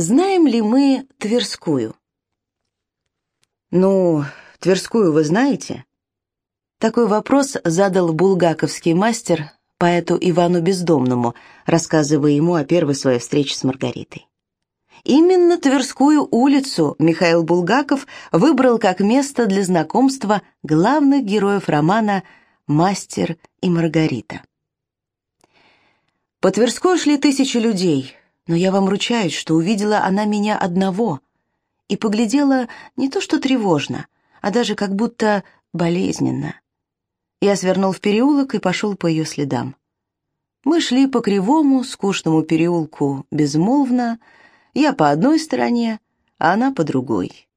Знаем ли мы Тверскую? Ну, Тверскую вы знаете? Такой вопрос задал булгаковский мастер поэту Ивану Бездомному, рассказывая ему о первой своей встрече с Маргаритой. Именно Тверскую улицу Михаил Булгаков выбрал как место для знакомства главных героев романа «Мастер и Маргарита». По Тверской шли тысячи людей, но я вам ручаюсь, что увидела она меня одного и поглядела не то что тревожно, а даже как будто болезненно. Я свернул в переулок и пошел по ее следам. Мы шли по кривому, скучному переулку безмолвно, я по одной стороне, а она по другой.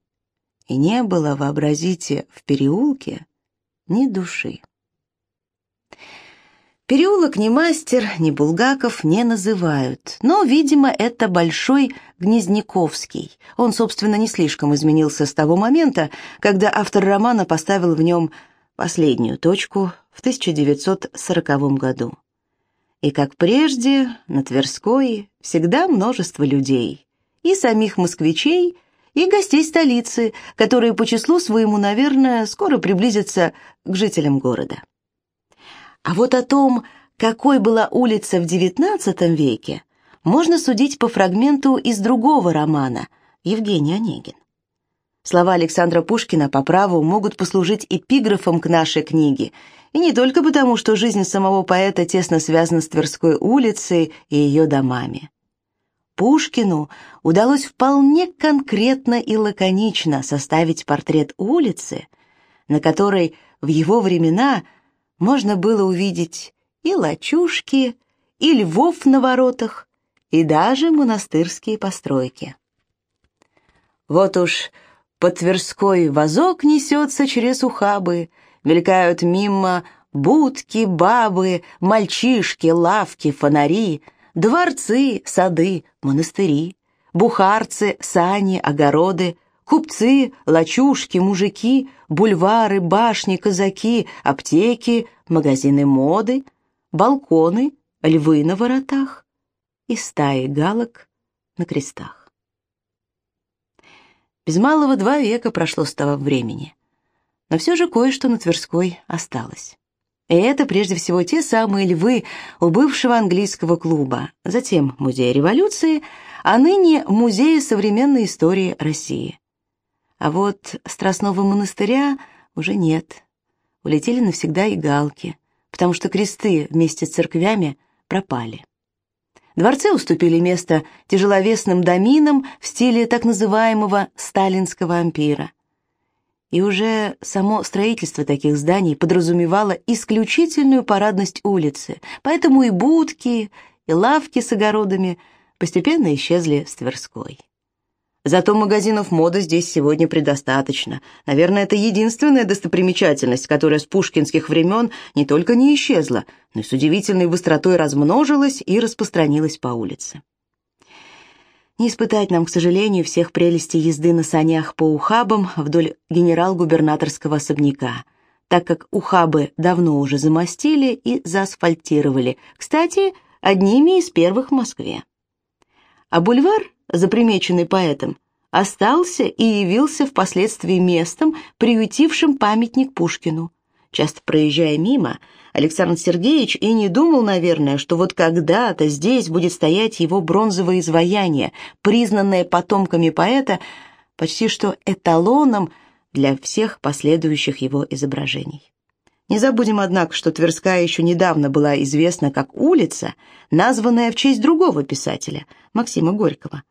И не было, вообразите, в переулке ни души. Переулок ни мастер, ни Булгаков не называют, но, видимо, это Большой Гнезняковский. Он, собственно, не слишком изменился с того момента, когда автор романа поставил в нем последнюю точку в 1940 году. И, как прежде, на Тверской всегда множество людей, и самих москвичей, и гостей столицы, которые по числу своему, наверное, скоро приблизятся к жителям города. А вот о том, какой была улица в XIX веке, можно судить по фрагменту из другого романа Евгений Онегин. Слова Александра Пушкина по праву могут послужить эпиграфом к нашей книге, и не только потому, что жизнь самого поэта тесно связана с Тверской улицей и ее домами. Пушкину удалось вполне конкретно и лаконично составить портрет улицы, на которой в его времена – можно было увидеть и лачушки, и львов на воротах, и даже монастырские постройки. Вот уж по Тверской вазок несется через ухабы, мелькают мимо будки, бабы, мальчишки, лавки, фонари, дворцы, сады, монастыри, бухарцы, сани, огороды, Купцы, лачушки, мужики, бульвары, башни, казаки, аптеки, магазины моды, балконы, львы на воротах и стаи галок на крестах. Без малого два века прошло с того времени, но все же кое-что на Тверской осталось. И это прежде всего те самые львы у бывшего английского клуба, затем Музея революции, а ныне Музея современной истории России. А вот Страстного монастыря уже нет. Улетели навсегда и галки, потому что кресты вместе с церквями пропали. Дворцы уступили место тяжеловесным доминам в стиле так называемого сталинского ампира. И уже само строительство таких зданий подразумевало исключительную парадность улицы, поэтому и будки, и лавки с огородами постепенно исчезли с Тверской. Зато магазинов моды здесь сегодня предостаточно. Наверное, это единственная достопримечательность, которая с пушкинских времен не только не исчезла, но и с удивительной быстротой размножилась и распространилась по улице. Не испытать нам, к сожалению, всех прелестей езды на санях по ухабам вдоль генерал-губернаторского особняка, так как ухабы давно уже замостили и заасфальтировали, кстати, одними из первых в Москве. А бульвар запримеченный поэтом, остался и явился впоследствии местом, приютившим памятник Пушкину. Часто проезжая мимо, Александр Сергеевич и не думал, наверное, что вот когда-то здесь будет стоять его бронзовое изваяние, признанное потомками поэта почти что эталоном для всех последующих его изображений. Не забудем, однако, что Тверская еще недавно была известна как улица, названная в честь другого писателя, Максима Горького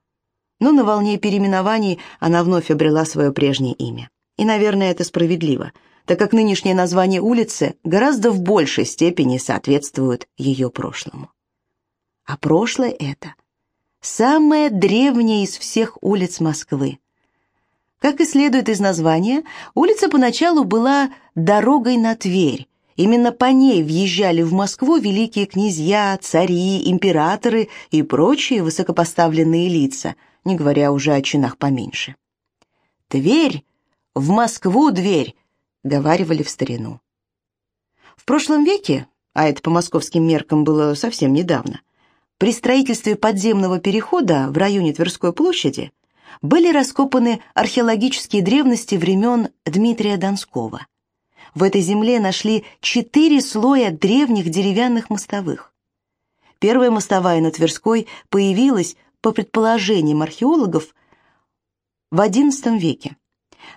но на волне переименований она вновь обрела свое прежнее имя. И, наверное, это справедливо, так как нынешнее название улицы гораздо в большей степени соответствует ее прошлому. А прошлое это самая древняя из всех улиц Москвы. Как и следует из названия, улица поначалу была дорогой на Тверь. Именно по ней въезжали в Москву великие князья, цари, императоры и прочие высокопоставленные лица – не говоря уже о чинах поменьше. «Тверь! В Москву дверь!» — говаривали в старину. В прошлом веке, а это по московским меркам было совсем недавно, при строительстве подземного перехода в районе Тверской площади были раскопаны археологические древности времен Дмитрия Донского. В этой земле нашли четыре слоя древних деревянных мостовых. Первая мостовая на Тверской появилась, по предположениям археологов, в XI веке.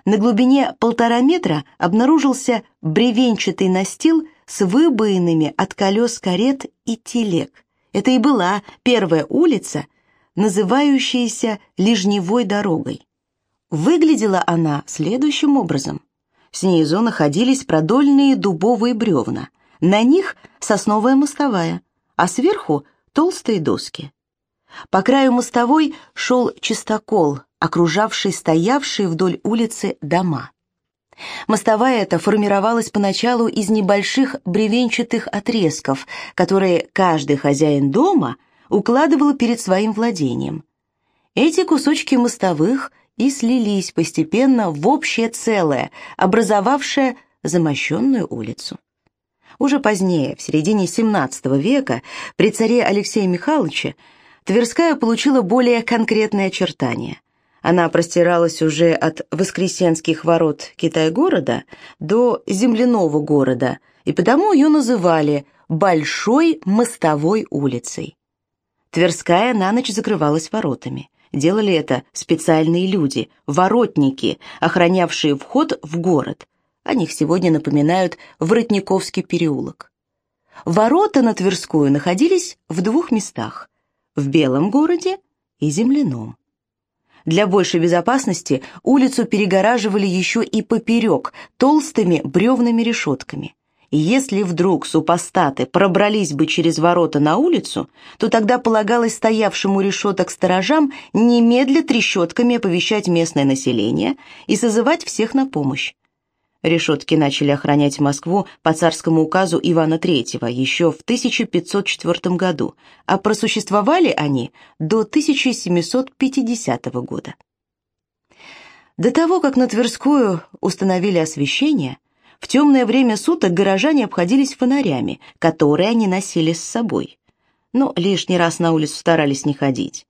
На глубине полтора метра обнаружился бревенчатый настил с выбоинами от колес карет и телег. Это и была первая улица, называющаяся Лежневой дорогой. Выглядела она следующим образом. Снизу находились продольные дубовые бревна, на них сосновая мостовая, а сверху толстые доски. По краю мостовой шел чистокол, окружавший стоявшие вдоль улицы дома. Мостовая эта формировалась поначалу из небольших бревенчатых отрезков, которые каждый хозяин дома укладывал перед своим владением. Эти кусочки мостовых и слились постепенно в общее целое, образовавшее замощенную улицу. Уже позднее, в середине XVII века, при царе Алексее Михайловиче, Тверская получила более конкретные очертания. Она простиралась уже от Воскресенских ворот Китай-города до Земляного города, и потому ее называли Большой мостовой улицей. Тверская на ночь закрывалась воротами. Делали это специальные люди, воротники, охранявшие вход в город. О них сегодня напоминают Воротниковский переулок. Ворота на Тверскую находились в двух местах – в Белом городе и Земляном. Для большей безопасности улицу перегораживали еще и поперек толстыми бревными решетками. Если вдруг супостаты пробрались бы через ворота на улицу, то тогда полагалось стоявшему решеток сторожам немедля трещотками оповещать местное население и созывать всех на помощь. Решетки начали охранять Москву по царскому указу Ивана III еще в 1504 году, а просуществовали они до 1750 года. До того, как на Тверскую установили освещение, в темное время суток горожане обходились фонарями, которые они носили с собой. Но лишний раз на улицу старались не ходить.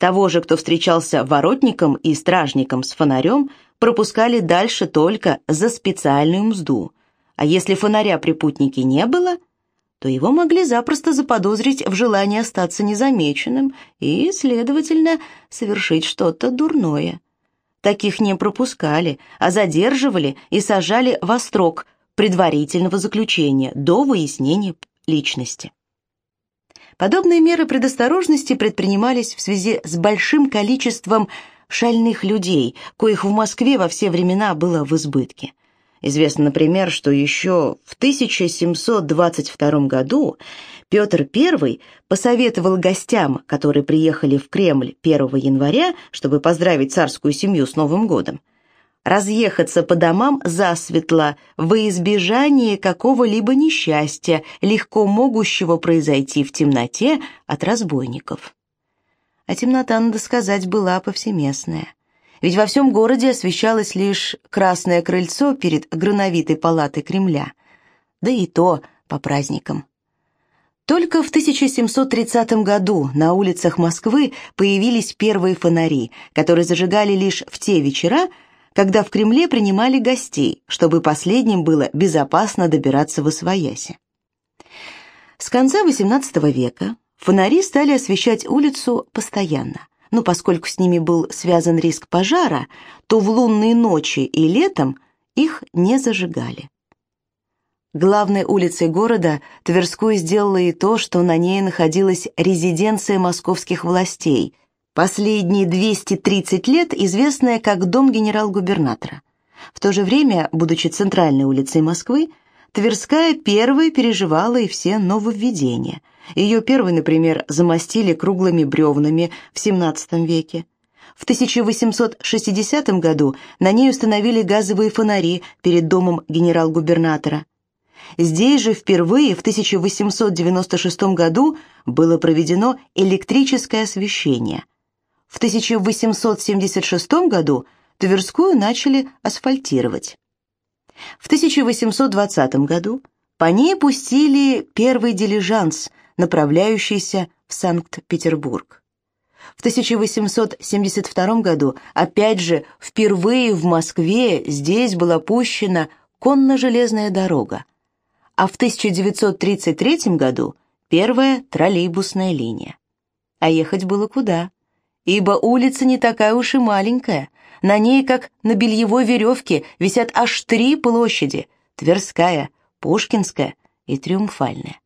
Того же, кто встречался воротником и стражником с фонарем, пропускали дальше только за специальную мзду, а если фонаря при путнике не было, то его могли запросто заподозрить в желании остаться незамеченным и, следовательно, совершить что-то дурное. Таких не пропускали, а задерживали и сажали во строк предварительного заключения до выяснения личности. Подобные меры предосторожности предпринимались в связи с большим количеством шальных людей, коих в Москве во все времена было в избытке. Известно, например, что еще в 1722 году Петр I посоветовал гостям, которые приехали в Кремль 1 января, чтобы поздравить царскую семью с Новым годом, разъехаться по домам засветло во избежание какого-либо несчастья, легко могущего произойти в темноте от разбойников а темнота, надо сказать, была повсеместная. Ведь во всем городе освещалось лишь красное крыльцо перед грановитой палатой Кремля, да и то по праздникам. Только в 1730 году на улицах Москвы появились первые фонари, которые зажигали лишь в те вечера, когда в Кремле принимали гостей, чтобы последним было безопасно добираться в Освояси. С конца XVIII века Фонари стали освещать улицу постоянно, но поскольку с ними был связан риск пожара, то в лунные ночи и летом их не зажигали. Главной улицей города Тверскую сделала и то, что на ней находилась резиденция московских властей, последние 230 лет известная как дом генерал-губернатора. В то же время, будучи центральной улицей Москвы, Тверская первой переживала и все нововведения – ее первой, например, замостили круглыми бревнами в XVII веке. В 1860 году на ней установили газовые фонари перед домом генерал-губернатора. Здесь же впервые в 1896 году было проведено электрическое освещение. В 1876 году Тверскую начали асфальтировать. В 1820 году по ней пустили первый дилижанс, направляющийся в Санкт-Петербург. В 1872 году, опять же, впервые в Москве здесь была пущена конно-железная дорога, а в 1933 году первая троллейбусная линия. А ехать было куда? Ибо улица не такая уж и маленькая. На ней, как на бельевой веревке, висят аж три площади – Тверская, Пушкинская и Триумфальная.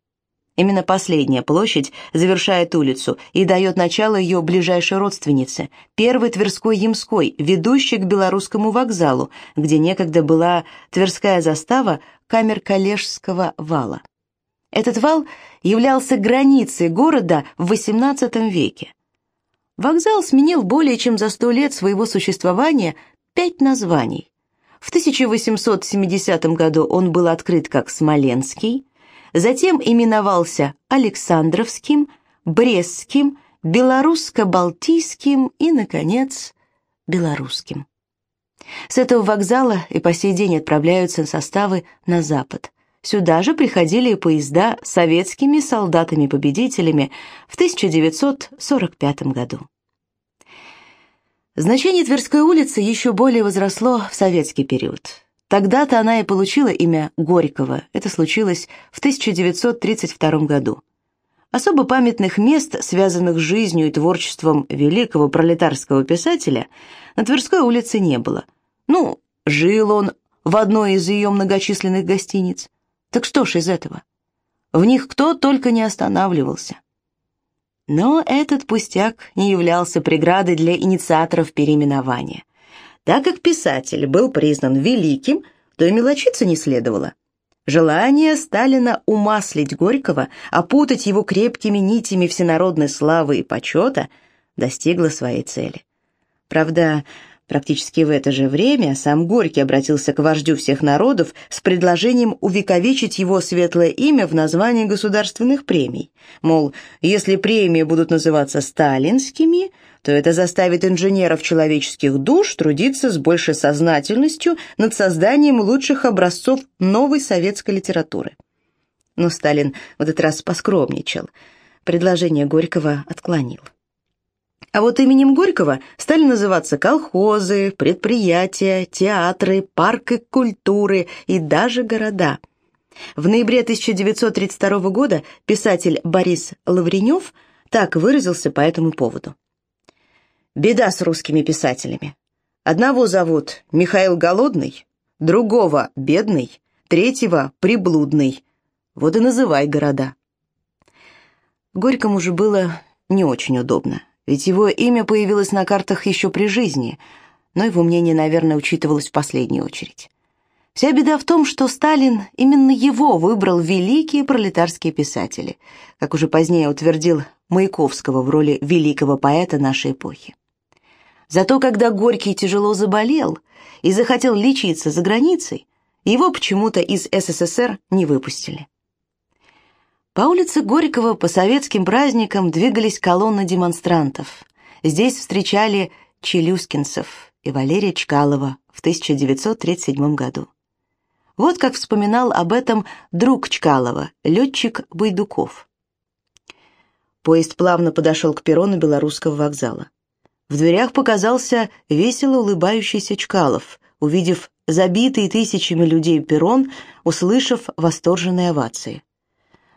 Именно последняя площадь завершает улицу и дает начало ее ближайшей родственнице, первой Тверской Ямской, ведущей к Белорусскому вокзалу, где некогда была Тверская застава камер Калежского вала. Этот вал являлся границей города в XVIII веке. Вокзал сменил более чем за сто лет своего существования пять названий. В 1870 году он был открыт как Смоленский, затем именовался Александровским, Брестским, Белорусско-Балтийским и, наконец, Белорусским. С этого вокзала и по сей день отправляются составы на запад. Сюда же приходили поезда с советскими солдатами-победителями в 1945 году. Значение Тверской улицы еще более возросло в советский период. Тогда-то она и получила имя Горького. Это случилось в 1932 году. Особо памятных мест, связанных с жизнью и творчеством великого пролетарского писателя, на Тверской улице не было. Ну, жил он в одной из ее многочисленных гостиниц. Так что ж из этого? В них кто только не останавливался. Но этот пустяк не являлся преградой для инициаторов переименования. Так как писатель был признан великим, то и мелочиться не следовало. Желание Сталина умаслить Горького, опутать его крепкими нитями всенародной славы и почета достигло своей цели. Правда, Практически в это же время сам Горький обратился к вождю всех народов с предложением увековечить его светлое имя в названии государственных премий. Мол, если премии будут называться сталинскими, то это заставит инженеров человеческих душ трудиться с большей сознательностью над созданием лучших образцов новой советской литературы. Но Сталин в этот раз поскромничал. Предложение Горького отклонил. А вот именем Горького стали называться колхозы, предприятия, театры, парки культуры и даже города. В ноябре 1932 года писатель Борис Лавренев так выразился по этому поводу. «Беда с русскими писателями. Одного зовут Михаил Голодный, другого – Бедный, третьего – Приблудный. Вот и называй города». Горькому же было не очень удобно ведь его имя появилось на картах еще при жизни, но его мнение, наверное, учитывалось в последнюю очередь. Вся беда в том, что Сталин именно его выбрал великие пролетарские писатели, как уже позднее утвердил Маяковского в роли великого поэта нашей эпохи. Зато когда Горький тяжело заболел и захотел лечиться за границей, его почему-то из СССР не выпустили. По улице Горького по советским праздникам двигались колонны демонстрантов. Здесь встречали челюскинцев и Валерия Чкалова в 1937 году. Вот как вспоминал об этом друг Чкалова, летчик Байдуков. Поезд плавно подошел к перрону Белорусского вокзала. В дверях показался весело улыбающийся Чкалов, увидев забитый тысячами людей перрон, услышав восторженные овации.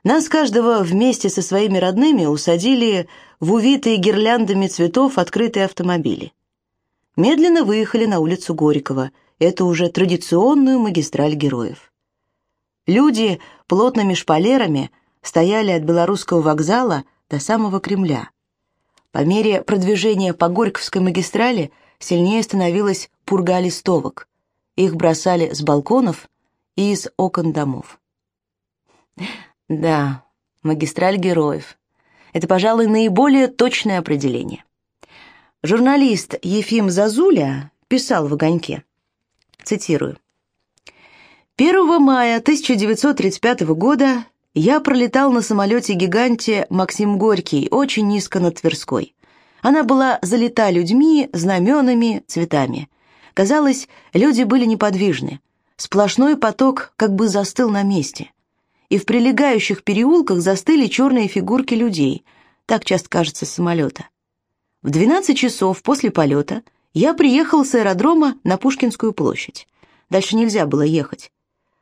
Нас каждого вместе со своими родными усадили в увитые гирляндами цветов открытые автомобили. Медленно выехали на улицу Горького, это уже традиционную магистраль героев. Люди плотными шпалерами стояли от Белорусского вокзала до самого Кремля. По мере продвижения по Горьковской магистрали сильнее становилась пурга листовок. Их бросали с балконов и из окон домов. Да, магистраль героев. Это, пожалуй, наиболее точное определение. Журналист Ефим Зазуля писал в «Огоньке», цитирую, «1 мая 1935 года я пролетал на самолете-гиганте «Максим Горький» очень низко над Тверской. Она была залита людьми, знаменами, цветами. Казалось, люди были неподвижны. Сплошной поток как бы застыл на месте и в прилегающих переулках застыли черные фигурки людей, так часто кажется с самолета. В 12 часов после полета я приехал с аэродрома на Пушкинскую площадь. Дальше нельзя было ехать.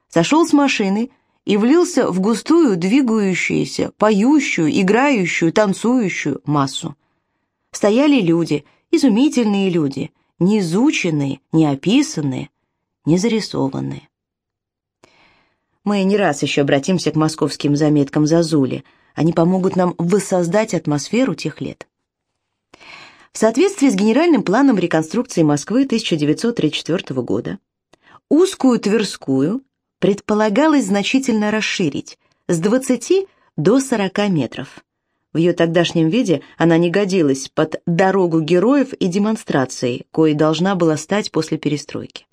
Сошел с машины и влился в густую, двигающуюся, поющую, играющую, танцующую массу. Стояли люди, изумительные люди, не изученные, не описанные, не зарисованные. Мы не раз еще обратимся к московским заметкам Зазули. Они помогут нам воссоздать атмосферу тех лет. В соответствии с генеральным планом реконструкции Москвы 1934 года, узкую Тверскую предполагалось значительно расширить с 20 до 40 метров. В ее тогдашнем виде она не годилась под дорогу героев и демонстрации, коей должна была стать после перестройки.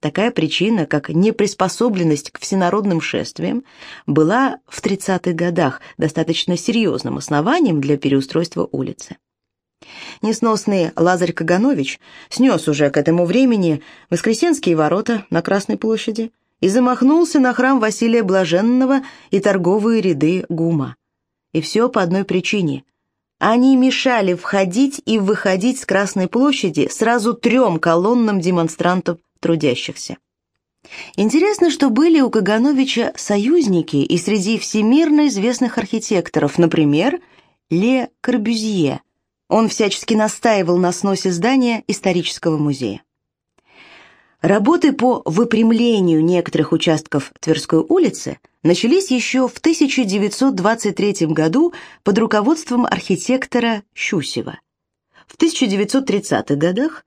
Такая причина, как неприспособленность к всенародным шествиям, была в 30-х годах достаточно серьезным основанием для переустройства улицы. Несносный Лазарь Каганович снес уже к этому времени Воскресенские ворота на Красной площади и замахнулся на храм Василия Блаженного и торговые ряды ГУМа. И все по одной причине. Они мешали входить и выходить с Красной площади сразу трем колоннам демонстрантов трудящихся. Интересно, что были у Кагановича союзники и среди всемирно известных архитекторов, например, Ле Корбюзье. Он всячески настаивал на сносе здания исторического музея. Работы по выпрямлению некоторых участков Тверской улицы начались еще в 1923 году под руководством архитектора Щусева. В 1930-х годах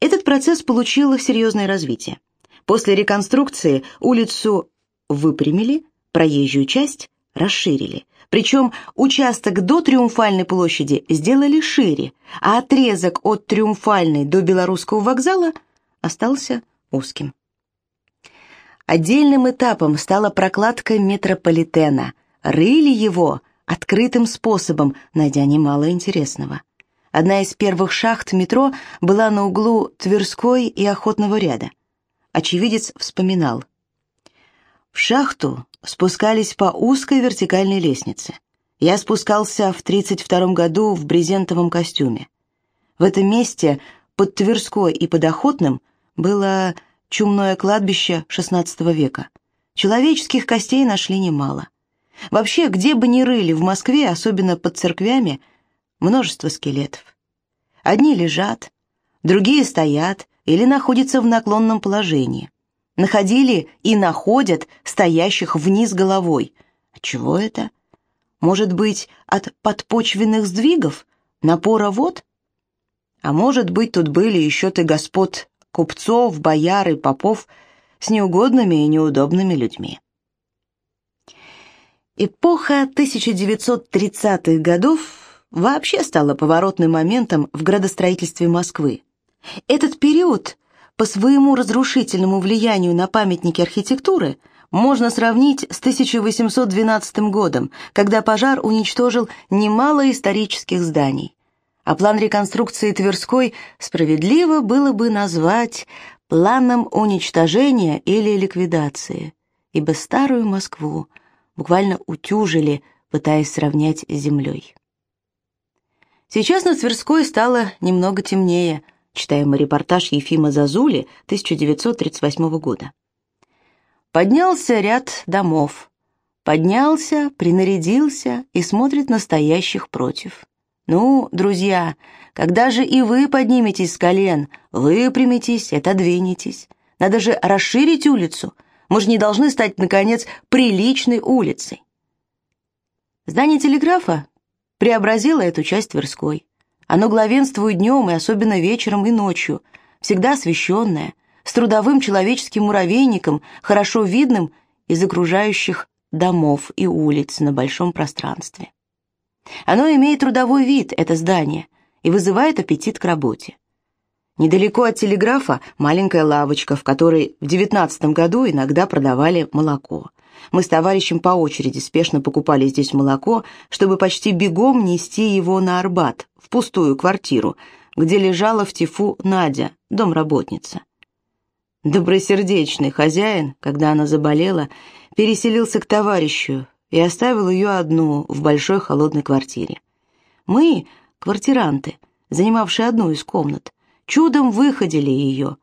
этот процесс получил серьезное развитие. После реконструкции улицу выпрямили, проезжую часть расширили. Причем участок до Триумфальной площади сделали шире, а отрезок от Триумфальной до Белорусского вокзала остался узким. Отдельным этапом стала прокладка метрополитена. Рыли его открытым способом, найдя немало интересного. Одна из первых шахт метро была на углу Тверской и Охотного ряда. Очевидец вспоминал. В шахту спускались по узкой вертикальной лестнице. Я спускался в 32 году в брезентовом костюме. В этом месте, под Тверской и под Охотным, было чумное кладбище XVI века. Человеческих костей нашли немало. Вообще, где бы ни рыли в Москве, особенно под церквями, множество скелетов. Одни лежат, другие стоят или находятся в наклонном положении. Находили и находят стоящих вниз головой. От чего это? Может быть, от подпочвенных сдвигов, напора вод? А может быть, тут были еще ты господ купцов, бояр и попов с неугодными и неудобными людьми. Эпоха 1930-х годов вообще стала поворотным моментом в градостроительстве Москвы. Этот период по своему разрушительному влиянию на памятники архитектуры можно сравнить с 1812 годом, когда пожар уничтожил немало исторических зданий. А план реконструкции Тверской справедливо было бы назвать планом уничтожения или ликвидации, ибо старую Москву буквально утюжили, пытаясь сравнять с землей. Сейчас на Тверской стало немного темнее, читаем репортаж Ефима Зазули 1938 года. Поднялся ряд домов. Поднялся, принарядился и смотрит настоящих против. Ну, друзья, когда же и вы подниметесь с колен, выпрямитесь, отодвинетесь. Надо же расширить улицу. Мы же не должны стать, наконец, приличной улицей. Здание телеграфа преобразила эту часть Тверской. Оно главенствует днем и особенно вечером и ночью, всегда освещенное, с трудовым человеческим муравейником, хорошо видным из окружающих домов и улиц на большом пространстве. Оно имеет трудовой вид, это здание, и вызывает аппетит к работе. Недалеко от телеграфа маленькая лавочка, в которой в девятнадцатом году иногда продавали молоко. Мы с товарищем по очереди спешно покупали здесь молоко, чтобы почти бегом нести его на Арбат, в пустую квартиру, где лежала в тифу Надя, домработница. Добросердечный хозяин, когда она заболела, переселился к товарищу и оставил ее одну в большой холодной квартире. Мы, квартиранты, занимавшие одну из комнат, чудом выходили ее,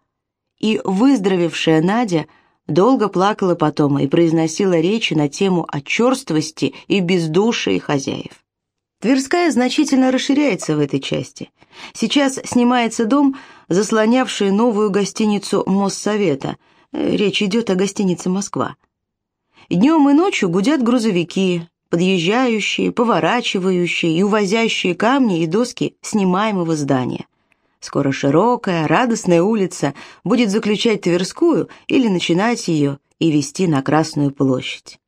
и выздоровевшая Надя долго плакала потом и произносила речи на тему о черствости и бездушии хозяев. Тверская значительно расширяется в этой части. Сейчас снимается дом, заслонявший новую гостиницу Моссовета. Речь идет о гостинице «Москва». Днем и ночью гудят грузовики, подъезжающие, поворачивающие и увозящие камни и доски снимаемого здания. Скоро широкая, радостная улица будет заключать Тверскую или начинать ее и вести на Красную площадь.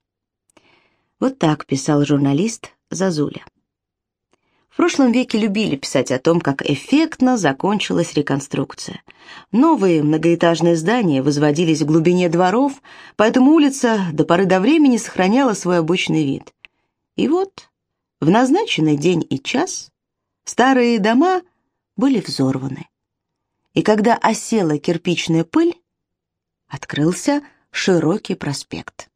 Вот так писал журналист Зазуля. В прошлом веке любили писать о том, как эффектно закончилась реконструкция. Новые многоэтажные здания возводились в глубине дворов, поэтому улица до поры до времени сохраняла свой обычный вид. И вот, в назначенный день и час, старые дома были взорваны. И когда осела кирпичная пыль, открылся широкий проспект.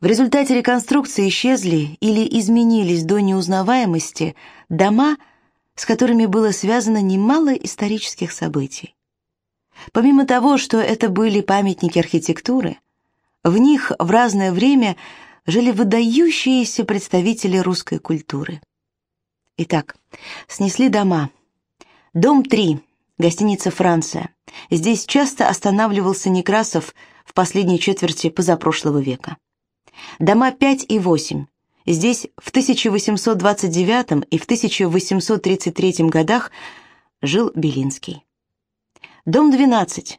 В результате реконструкции исчезли или изменились до неузнаваемости дома, с которыми было связано немало исторических событий. Помимо того, что это были памятники архитектуры, в них в разное время жили выдающиеся представители русской культуры. Итак, снесли дома. Дом 3, гостиница «Франция». Здесь часто останавливался Некрасов в последней четверти позапрошлого века. Дома 5 и 8. Здесь в 1829 и в 1833 годах жил Белинский. Дом 12.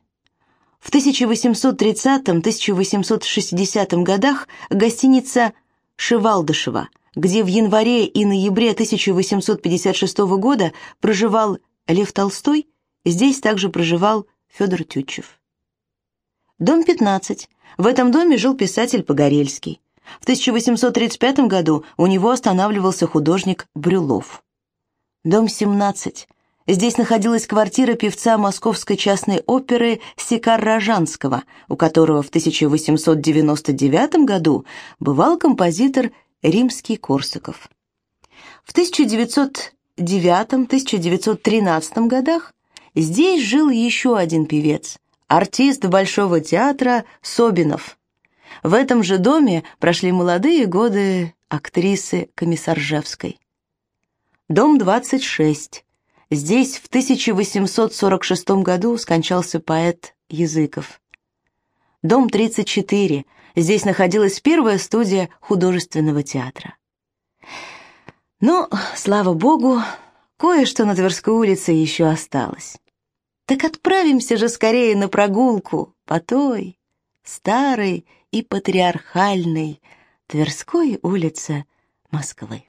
В 1830-1860 годах гостиница Шевалдышева, где в январе и ноябре 1856 года проживал Лев Толстой, здесь также проживал Федор Тютчев. Дом 15. В этом доме жил писатель Погорельский. В 1835 году у него останавливался художник Брюлов. Дом 17. Здесь находилась квартира певца Московской частной оперы Сикар Рожанского, у которого в 1899 году бывал композитор Римский-Корсаков. В 1909-1913 годах здесь жил еще один певец – артист Большого театра Собинов. В этом же доме прошли молодые годы актрисы Комиссаржевской. Дом 26. Здесь в 1846 году скончался поэт Языков. Дом 34. Здесь находилась первая студия художественного театра. Но, слава богу, кое-что на Тверской улице еще осталось. Так отправимся же скорее на прогулку по той, старой и патриархальной Тверской улице Москвы.